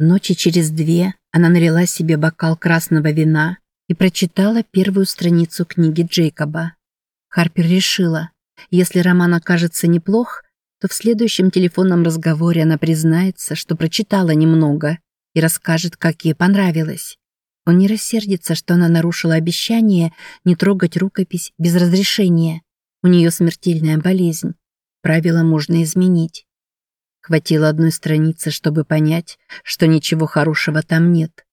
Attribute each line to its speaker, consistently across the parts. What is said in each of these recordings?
Speaker 1: Ночи через две она налила себе бокал красного вина и прочитала первую страницу книги Джейкоба. Харпер решила, если роман окажется неплох, то в следующем телефонном разговоре она признается, что прочитала немного и расскажет, как ей понравилось. Он не рассердится, что она нарушила обещание не трогать рукопись без разрешения. У нее смертельная болезнь. Правила можно изменить. Хватило одной страницы, чтобы понять, что ничего хорошего там нет.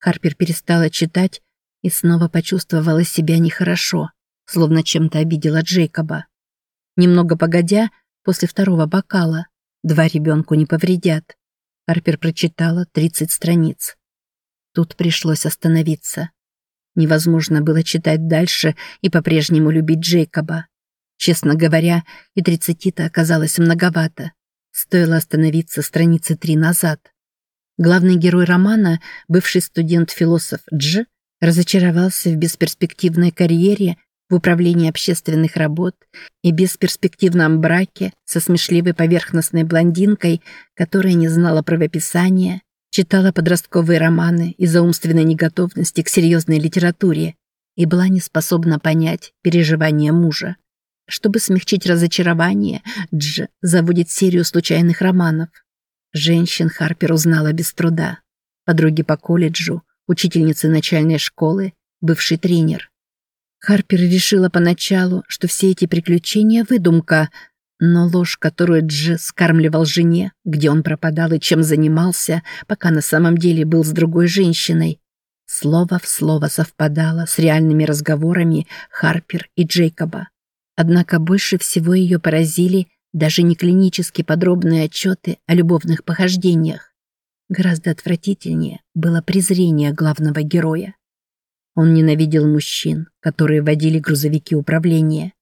Speaker 1: Харпер перестала читать и снова почувствовала себя нехорошо, словно чем-то обидела Джейкоба. Немного погодя, после второго бокала, два ребенку не повредят. Харпер прочитала 30 страниц. Тут пришлось остановиться. Невозможно было читать дальше и по-прежнему любить Джейкоба. Честно говоря, и тридцати-то оказалось многовато. Стоило остановиться страницы три назад. Главный герой романа, бывший студент-философ Дж, разочаровался в бесперспективной карьере в управлении общественных работ и бесперспективном браке со смешливой поверхностной блондинкой, которая не знала правописания, читала подростковые романы из-за умственной неготовности к серьезной литературе и была не способна понять переживания мужа. Чтобы смягчить разочарование, Дж заводит серию случайных романов. Женщин Харпер узнала без труда. Подруги по колледжу, учительницы начальной школы, бывший тренер. Харпер решила поначалу, что все эти приключения – выдумка, но ложь, которую Дж скармливал жене, где он пропадал и чем занимался, пока на самом деле был с другой женщиной, слово в слово совпадало с реальными разговорами Харпер и Джейкоба. Однако больше всего ее поразили даже не клинически подробные отчеты о любовных похождениях. Гораздо отвратительнее было презрение главного героя. Он ненавидел мужчин, которые водили грузовики управления.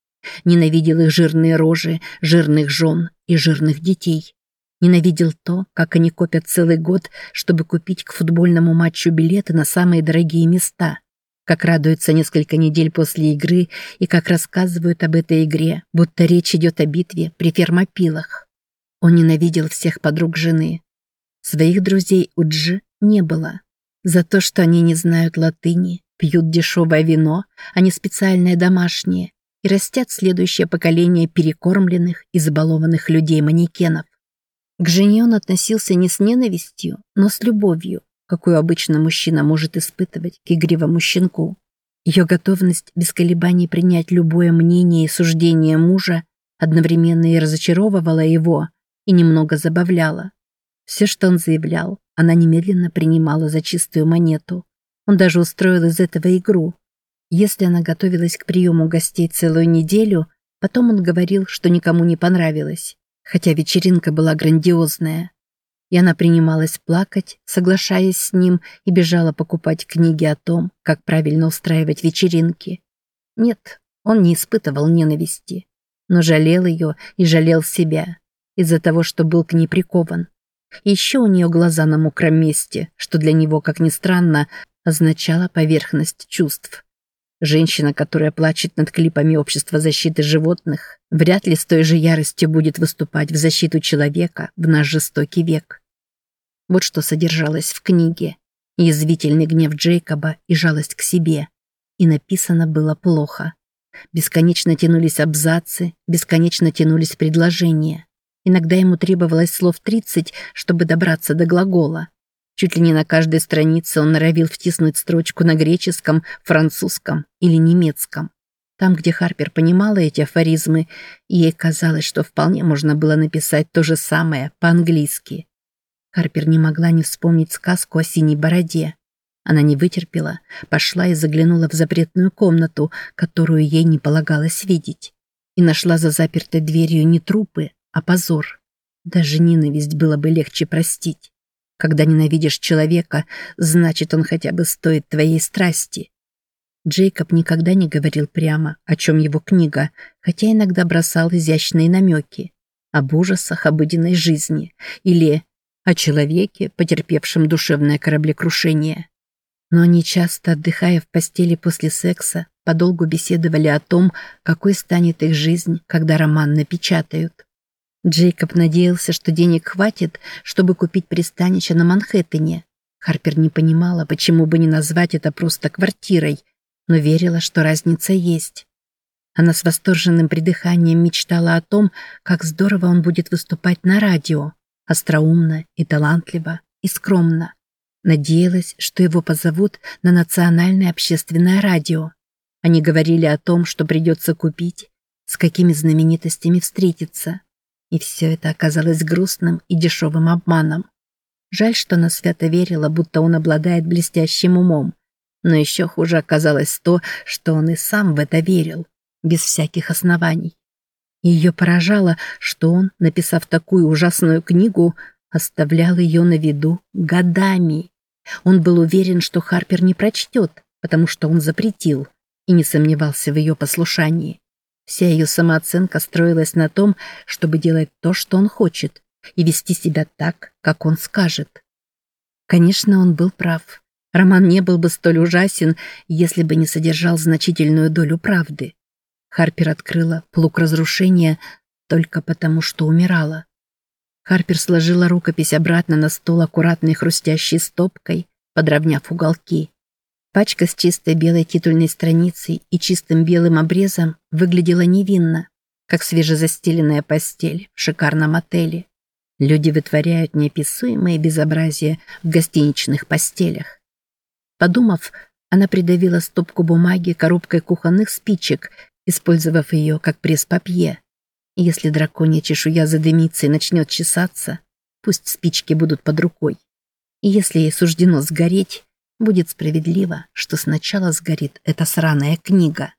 Speaker 1: Ненавидел их жирные рожи, жирных жен и жирных детей. Ненавидел то, как они копят целый год, чтобы купить к футбольному матчу билеты на самые дорогие места как радуются несколько недель после игры и как рассказывают об этой игре, будто речь идет о битве при фермопилах. Он ненавидел всех подруг жены. Своих друзей у Дж не было. За то, что они не знают латыни, пьют дешевое вино, а не специальное домашнее, и растят следующее поколение перекормленных и забалованных людей-манекенов. К жене он относился не с ненавистью, но с любовью, какую обычно мужчина может испытывать к игривому щенку. Ее готовность без колебаний принять любое мнение и суждение мужа одновременно и разочаровывала его, и немного забавляла. Все, что он заявлял, она немедленно принимала за чистую монету. Он даже устроил из этого игру. Если она готовилась к приему гостей целую неделю, потом он говорил, что никому не понравилось, хотя вечеринка была грандиозная и она принималась плакать, соглашаясь с ним, и бежала покупать книги о том, как правильно устраивать вечеринки. Нет, он не испытывал ненависти, но жалел ее и жалел себя из-за того, что был к ней прикован. Еще у нее глаза на мокром месте, что для него, как ни странно, означало поверхность чувств. Женщина, которая плачет над клипами Общества защиты животных, вряд ли с той же яростью будет выступать в защиту человека в наш жестокий век. Вот что содержалось в книге. Язвительный гнев Джейкоба и жалость к себе. И написано было плохо. Бесконечно тянулись абзацы, бесконечно тянулись предложения. Иногда ему требовалось слов 30, чтобы добраться до глагола. Чуть ли не на каждой странице он норовил втиснуть строчку на греческом, французском или немецком. Там, где Харпер понимала эти афоризмы, ей казалось, что вполне можно было написать то же самое по-английски. Харпер не могла не вспомнить сказку о синей бороде. Она не вытерпела, пошла и заглянула в запретную комнату, которую ей не полагалось видеть. И нашла за запертой дверью не трупы, а позор. Даже ненависть было бы легче простить. Когда ненавидишь человека, значит, он хотя бы стоит твоей страсти. Джейкоб никогда не говорил прямо, о чем его книга, хотя иногда бросал изящные намеки. Об ужасах обыденной жизни или о человеке, потерпевшем душевное кораблекрушение. Но они часто, отдыхая в постели после секса, подолгу беседовали о том, какой станет их жизнь, когда роман напечатают. Джейкоб надеялся, что денег хватит, чтобы купить пристанище на Манхэттене. Харпер не понимала, почему бы не назвать это просто квартирой, но верила, что разница есть. Она с восторженным придыханием мечтала о том, как здорово он будет выступать на радио, остроумно и талантливо, и скромно. Надеялась, что его позовут на национальное общественное радио. Они говорили о том, что придется купить, с какими знаменитостями встретиться. И все это оказалось грустным и дешевым обманом. Жаль, что она свято верила, будто он обладает блестящим умом. Но еще хуже оказалось то, что он и сам в это верил, без всяких оснований. Ее поражало, что он, написав такую ужасную книгу, оставлял ее на виду годами. Он был уверен, что Харпер не прочтет, потому что он запретил, и не сомневался в ее послушании. Вся ее самооценка строилась на том, чтобы делать то, что он хочет, и вести себя так, как он скажет. Конечно, он был прав. Роман не был бы столь ужасен, если бы не содержал значительную долю правды. Харпер открыла плуг разрушения только потому, что умирала. Харпер сложила рукопись обратно на стол аккуратной хрустящей стопкой, подровняв уголки. Пачка с чистой белой титульной страницей и чистым белым обрезом выглядела невинно, как свежезастеленная постель в шикарном отеле. Люди вытворяют неописуемые безобразия в гостиничных постелях. Подумав, она придавила стопку бумаги коробкой кухонных спичек, использовав ее как пресс-папье. Если драконья чешуя задымится и начнет чесаться, пусть спички будут под рукой. И если ей суждено сгореть, будет справедливо, что сначала сгорит эта сраная книга.